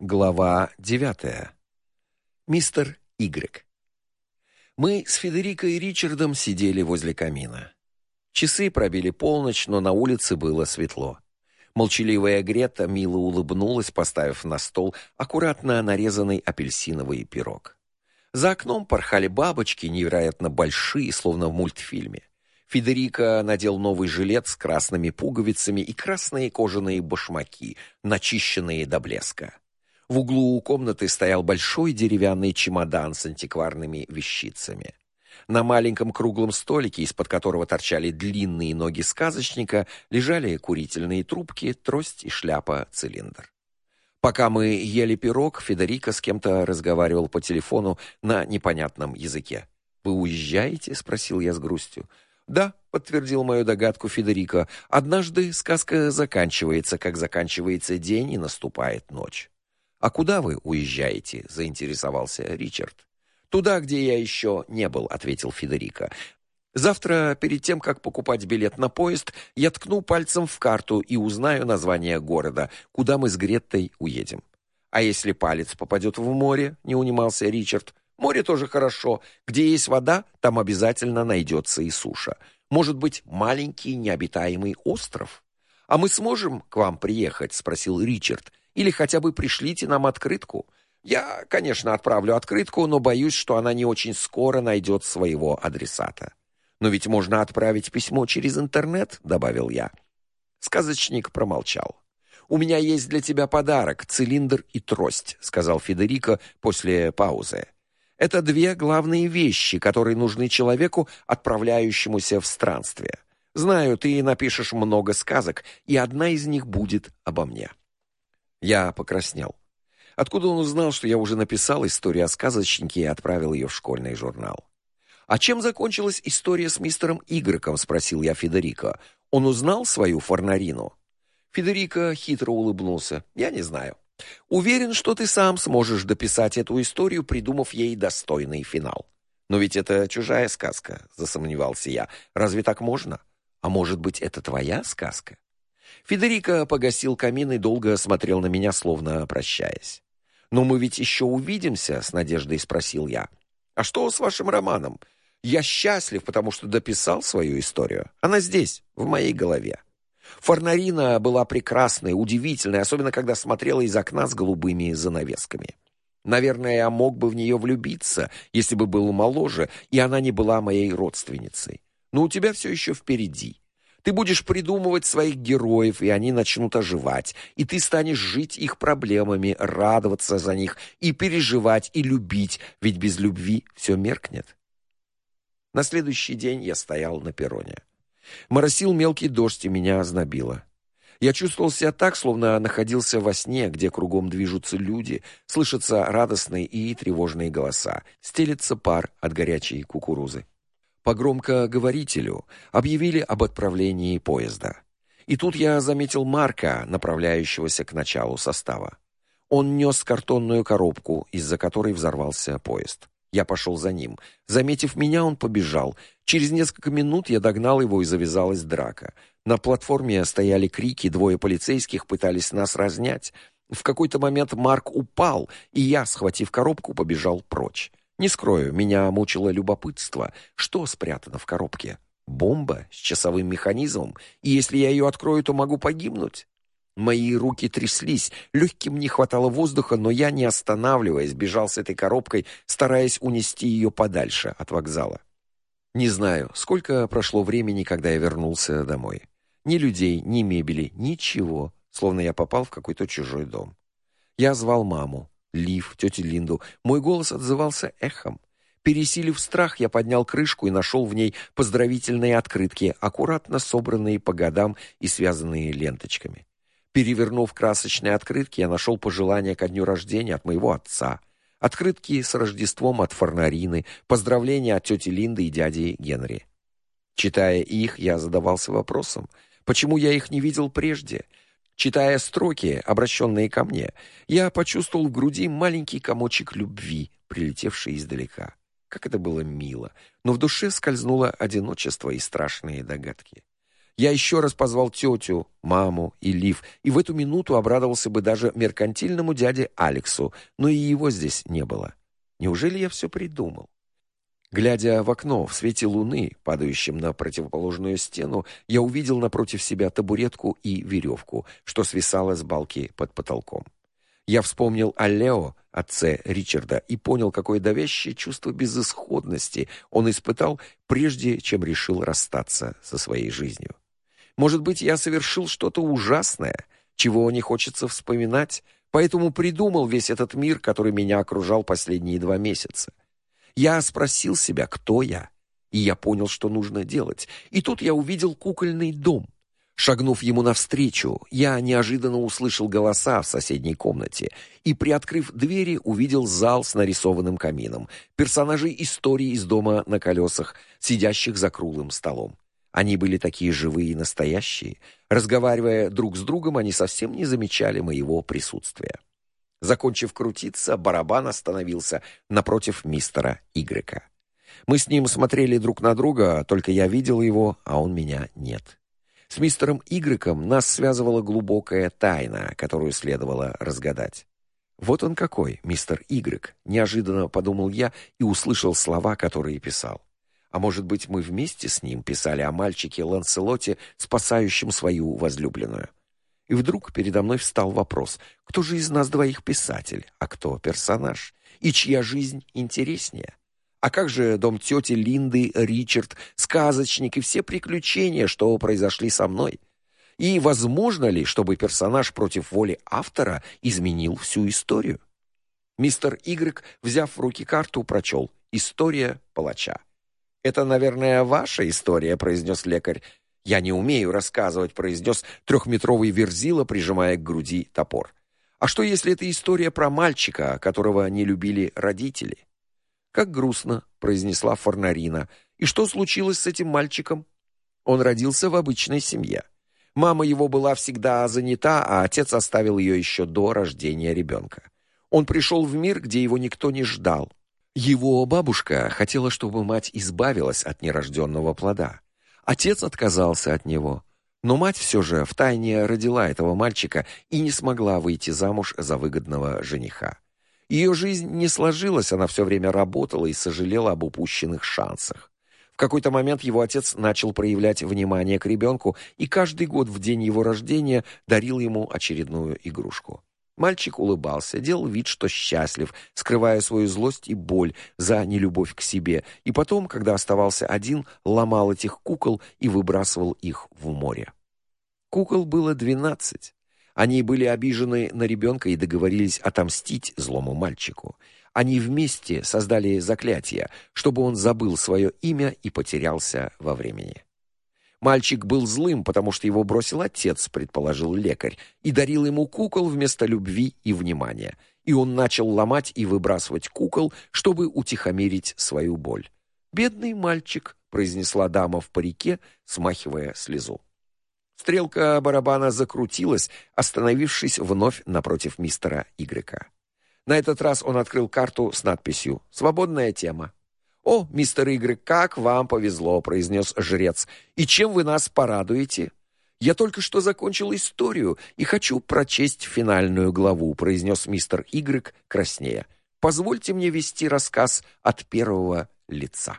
Глава девятая. Мистер Игрек. Мы с Федерико и Ричардом сидели возле камина. Часы пробили полночь, но на улице было светло. Молчаливая Грета мило улыбнулась, поставив на стол аккуратно нарезанный апельсиновый пирог. За окном порхали бабочки, невероятно большие, словно в мультфильме. Федерико надел новый жилет с красными пуговицами и красные кожаные башмаки, начищенные до блеска. В углу у комнаты стоял большой деревянный чемодан с антикварными вещицами. На маленьком круглом столике, из-под которого торчали длинные ноги сказочника, лежали курительные трубки, трость и шляпа-цилиндр. Пока мы ели пирог, Федерико с кем-то разговаривал по телефону на непонятном языке. «Вы уезжаете?» — спросил я с грустью. Да, подтвердил мою догадку Федерико. Однажды сказка заканчивается, как заканчивается день и наступает ночь. А куда вы уезжаете? заинтересовался Ричард. Туда, где я еще не был, ответил Федерико. Завтра, перед тем как покупать билет на поезд, я ткну пальцем в карту и узнаю название города, куда мы с Греттой уедем. А если палец попадет в море, не унимался Ричард. Море тоже хорошо. Где есть вода, там обязательно найдется и суша. Может быть, маленький необитаемый остров? А мы сможем к вам приехать, спросил Ричард. Или хотя бы пришлите нам открытку? Я, конечно, отправлю открытку, но боюсь, что она не очень скоро найдет своего адресата. Но ведь можно отправить письмо через интернет, добавил я. Сказочник промолчал. У меня есть для тебя подарок цилиндр и трость, сказал Федерико после паузы. Это две главные вещи, которые нужны человеку, отправляющемуся в странствие. Знаю, ты напишешь много сказок, и одна из них будет обо мне. Я покраснел. Откуда он узнал, что я уже написал историю о сказочнике и отправил ее в школьный журнал? А чем закончилась история с мистером Игреком, спросил я Федерико. Он узнал свою Форнарину. Федерико хитро улыбнулся. Я не знаю. Уверен, что ты сам сможешь дописать эту историю, придумав ей достойный финал. Но ведь это чужая сказка, засомневался я. Разве так можно? А может быть, это твоя сказка? Федерико погасил камин и долго смотрел на меня, словно прощаясь. "Но мы ведь еще увидимся?" с надеждой спросил я. "А что с вашим романом? Я счастлив, потому что дописал свою историю. Она здесь, в моей голове. Форнарина была прекрасной, удивительной, особенно когда смотрела из окна с голубыми занавесками. Наверное, я мог бы в нее влюбиться, если бы был моложе, и она не была моей родственницей. Но у тебя все еще впереди. Ты будешь придумывать своих героев, и они начнут оживать, и ты станешь жить их проблемами, радоваться за них и переживать и любить, ведь без любви все меркнет. На следующий день я стоял на перроне. Моросил мелкий дождь, и меня ознобило. Я чувствовал себя так, словно находился во сне, где кругом движутся люди, слышатся радостные и тревожные голоса, стелется пар от горячей кукурузы. По громкоговорителю объявили об отправлении поезда. И тут я заметил Марка, направляющегося к началу состава. Он нес картонную коробку, из-за которой взорвался поезд. Я пошел за ним. Заметив меня, он побежал. Через несколько минут я догнал его и завязалась драка. На платформе стояли крики, двое полицейских пытались нас разнять. В какой-то момент Марк упал, и я, схватив коробку, побежал прочь. Не скрою, меня мучило любопытство, что спрятано в коробке. Бомба с часовым механизмом, и если я ее открою, то могу погибнуть. Мои руки тряслись, легким не хватало воздуха, но я, не останавливаясь, бежал с этой коробкой, стараясь унести ее подальше от вокзала. Не знаю, сколько прошло времени, когда я вернулся домой. Ни людей, ни мебели, ничего, словно я попал в какой-то чужой дом. Я звал маму, Лив, тетю Линду. Мой голос отзывался эхом. Пересилив страх, я поднял крышку и нашел в ней поздравительные открытки, аккуратно собранные по годам и связанные ленточками. Перевернув красочные открытки, я нашел пожелания ко дню рождения от моего отца, открытки с Рождеством от Форнарины, поздравления от тети Линды и дяди Генри. Читая их, я задавался вопросом, почему я их не видел прежде. Читая строки, обращенные ко мне, я почувствовал в груди маленький комочек любви, прилетевший издалека. Как это было мило, но в душе скользнуло одиночество и страшные догадки. Я еще раз позвал тетю, маму и Лив, и в эту минуту обрадовался бы даже меркантильному дяде Алексу, но и его здесь не было. Неужели я все придумал? Глядя в окно в свете луны, падающем на противоположную стену, я увидел напротив себя табуретку и веревку, что свисало с балки под потолком. Я вспомнил о Лео, отце Ричарда, и понял, какое давящее чувство безысходности он испытал, прежде чем решил расстаться со своей жизнью. Может быть, я совершил что-то ужасное, чего не хочется вспоминать, поэтому придумал весь этот мир, который меня окружал последние два месяца. Я спросил себя, кто я, и я понял, что нужно делать. И тут я увидел кукольный дом. Шагнув ему навстречу, я неожиданно услышал голоса в соседней комнате и, приоткрыв двери, увидел зал с нарисованным камином, персонажей истории из дома на колесах, сидящих за круглым столом. Они были такие живые и настоящие. Разговаривая друг с другом, они совсем не замечали моего присутствия. Закончив крутиться, барабан остановился напротив мистера Игрека. Мы с ним смотрели друг на друга, только я видел его, а он меня нет. С мистером Игреком нас связывала глубокая тайна, которую следовало разгадать. Вот он какой, мистер Игрек, неожиданно подумал я и услышал слова, которые писал. А может быть, мы вместе с ним писали о мальчике Ланселоте, спасающем свою возлюбленную. И вдруг передо мной встал вопрос: кто же из нас двоих писатель, а кто персонаж? И чья жизнь интереснее? А как же дом тети Линды, Ричард, сказочник и все приключения, что произошли со мной? И возможно ли, чтобы персонаж против воли автора изменил всю историю? Мистер Игрек, взяв в руки карту, прочел «История палача». «Это, наверное, ваша история», — произнес лекарь. «Я не умею рассказывать», — произнес трехметровый верзила, прижимая к груди топор. «А что, если это история про мальчика, которого не любили родители?» «Как грустно», — произнесла Форнарина. «И что случилось с этим мальчиком?» Он родился в обычной семье. Мама его была всегда занята, а отец оставил ее еще до рождения ребенка. Он пришел в мир, где его никто не ждал. Его бабушка хотела, чтобы мать избавилась от нерожденного плода. Отец отказался от него, но мать все же втайне родила этого мальчика и не смогла выйти замуж за выгодного жениха. Ее жизнь не сложилась, она все время работала и сожалела об упущенных шансах. В какой-то момент его отец начал проявлять внимание к ребенку и каждый год в день его рождения дарил ему очередную игрушку. Мальчик улыбался, делал вид, что счастлив, скрывая свою злость и боль за нелюбовь к себе, и потом, когда оставался один, ломал этих кукол и выбрасывал их в море. Кукол было двенадцать. Они были обижены на ребенка и договорились отомстить злому мальчику. Они вместе создали заклятие, чтобы он забыл свое имя и потерялся во времени. Мальчик был злым, потому что его бросил отец, предположил лекарь, и дарил ему кукол вместо любви и внимания. И он начал ломать и выбрасывать кукол, чтобы утихомирить свою боль. "Бедный мальчик", произнесла дама в парике, смахивая слезу. Стрелка барабана закрутилась, остановившись вновь напротив мистера Игрека. На этот раз он открыл карту с надписью «Свободная тема». «О, мистер Игры, как вам повезло», — произнес жрец. «И чем вы нас порадуете?» «Я только что закончил историю и хочу прочесть финальную главу», — произнес мистер Игрек краснея. «Позвольте мне вести рассказ от первого лица».